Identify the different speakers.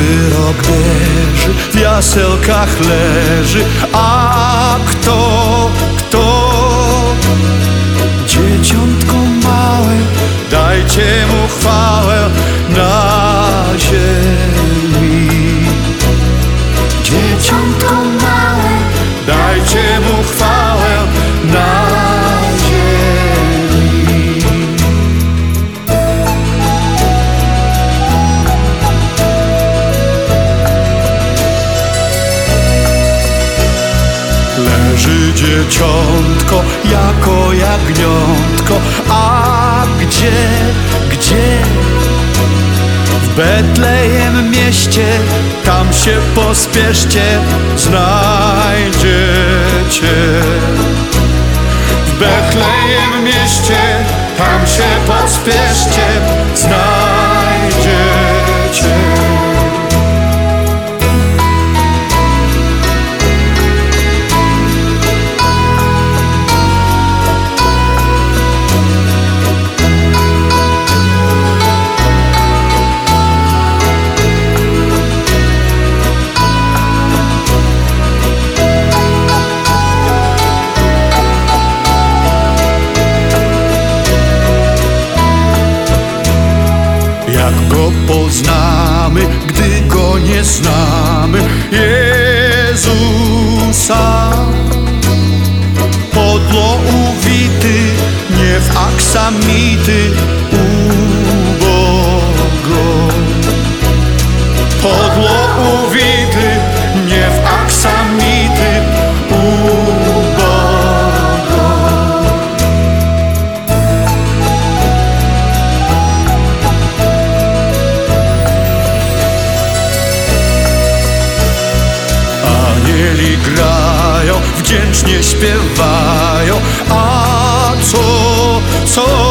Speaker 1: Wyrok derzy, w jaselkach leży A kto, kto? Dzieciątko małe, dajcie mu chwałę na dzieciątko jako jagniątko, a gdzie, gdzie? W Betlejem mieście, tam się pospieszcie, znajdziecie. W Betlejem mieście, tam się pospieszcie, znamy Jezusa. Podło uwity, nie w aksamity Anieli grają, wdzięcznie śpiewają, a co, co